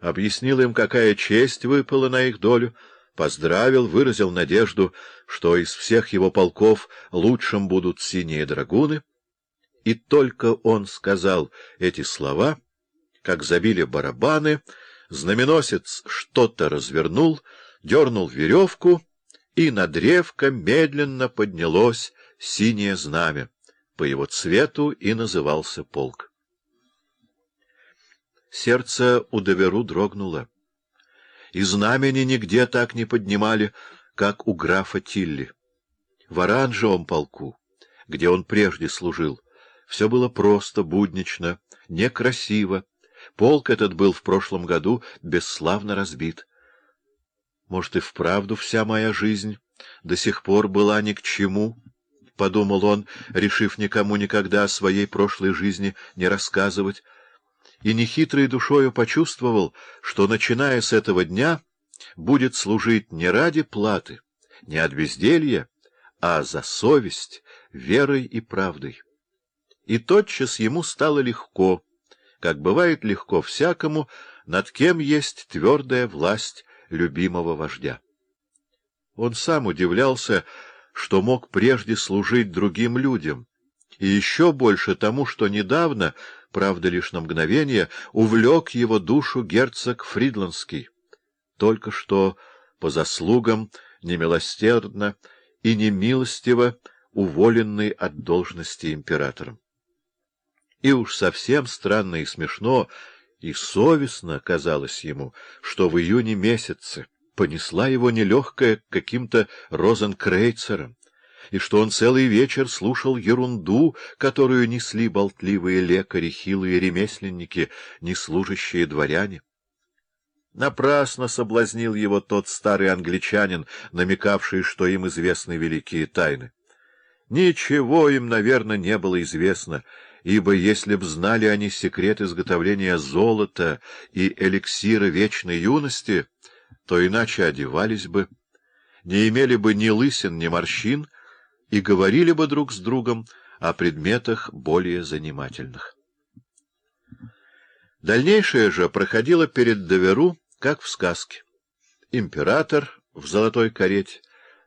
объяснил им, какая честь выпала на их долю, поздравил, выразил надежду, что из всех его полков лучшим будут синие драгуны, и только он сказал эти слова, как забили барабаны, знаменосец что-то развернул, дернул веревку, и на древко медленно поднялось синее знамя. По его цвету и назывался полк. Сердце у Доверу дрогнуло. И знамени нигде так не поднимали, как у графа Тилли. В оранжевом полку, где он прежде служил, все было просто, буднично, некрасиво. Полк этот был в прошлом году бесславно разбит. Может, и вправду вся моя жизнь до сих пор была ни к чему, — подумал он, решив никому никогда о своей прошлой жизни не рассказывать, и нехитрой душою почувствовал, что, начиная с этого дня, будет служить не ради платы, не от безделья, а за совесть, верой и правдой. И тотчас ему стало легко, как бывает легко всякому, над кем есть твердая власть любимого вождя. Он сам удивлялся, что мог прежде служить другим людям, и еще больше тому, что недавно, правда лишь на мгновение, увлек его душу герцог Фридландский, только что по заслугам немилосердно и немилостиво уволенный от должности императором. И уж совсем странно и смешно, и совестно казалось ему, что в июне месяце понесла его нелегкая каким-то розенкрейцером, и что он целый вечер слушал ерунду, которую несли болтливые лекари, хилые ремесленники, неслужащие дворяне. Напрасно соблазнил его тот старый англичанин, намекавший, что им известны великие тайны. Ничего им, наверное, не было известно, ибо если б знали они секрет изготовления золота и эликсира вечной юности, то иначе одевались бы, не имели бы ни лысин, ни морщин, и говорили бы друг с другом о предметах более занимательных. Дальнейшее же проходило перед Доверу, как в сказке. Император в золотой карете,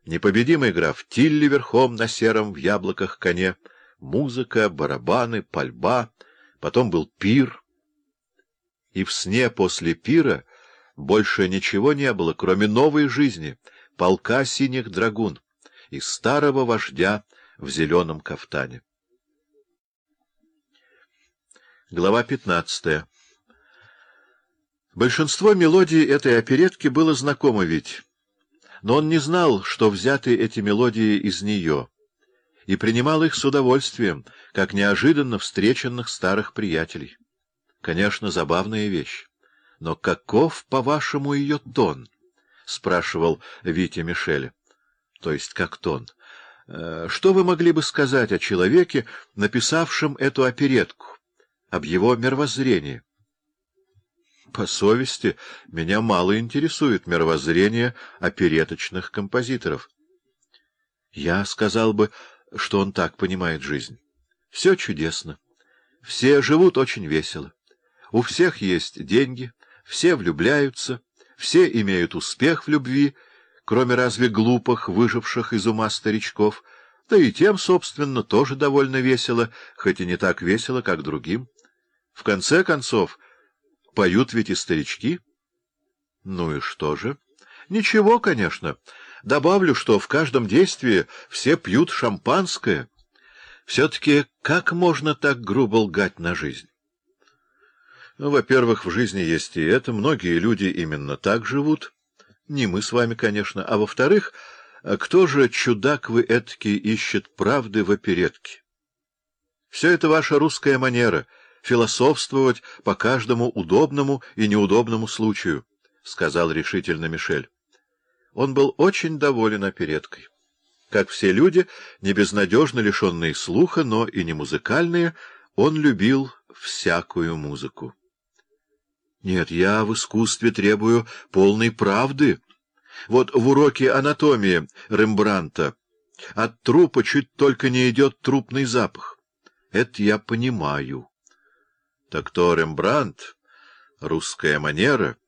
непобедимый граф Тилли верхом на сером в яблоках коне, музыка, барабаны, пальба, потом был пир. И в сне после пира больше ничего не было, кроме новой жизни, полка синих драгун и старого вождя в зеленом кафтане. Глава пятнадцатая Большинство мелодий этой оперетки было знакомо ведь, но он не знал, что взяты эти мелодии из нее, и принимал их с удовольствием, как неожиданно встреченных старых приятелей. Конечно, забавная вещь. Но каков, по-вашему, ее тон? — спрашивал Витя Мишеля. — То есть как тон? Э, что вы могли бы сказать о человеке, написавшем эту оперетку, об его мировоззрении? По совести, меня мало интересует мировоззрение опереточных композиторов. Я сказал бы, что он так понимает жизнь. Все чудесно. Все живут очень весело. У всех есть деньги, все влюбляются, все имеют успех в любви, кроме разве глупых, выживших из ума старичков, да и тем, собственно, тоже довольно весело, хоть и не так весело, как другим. В конце концов, поют ведь и старички. Ну и что же? Ничего, конечно. Добавлю, что в каждом действии все пьют шампанское. Все-таки как можно так грубо лгать на жизнь? Ну, во-первых, в жизни есть и это, многие люди именно так живут. Не мы с вами, конечно. А во-вторых, кто же, чудак вы этакий, ищет правды в оперетке? Все это ваша русская манера — философствовать по каждому удобному и неудобному случаю, — сказал решительно Мишель. Он был очень доволен опереткой. Как все люди, не безнадежно лишенные слуха, но и не музыкальные, он любил всякую музыку. Нет, я в искусстве требую полной правды. Вот в уроке анатомии Рембранта от трупа чуть только не идет трупный запах. Это я понимаю. Так то Рембрандт, русская манера —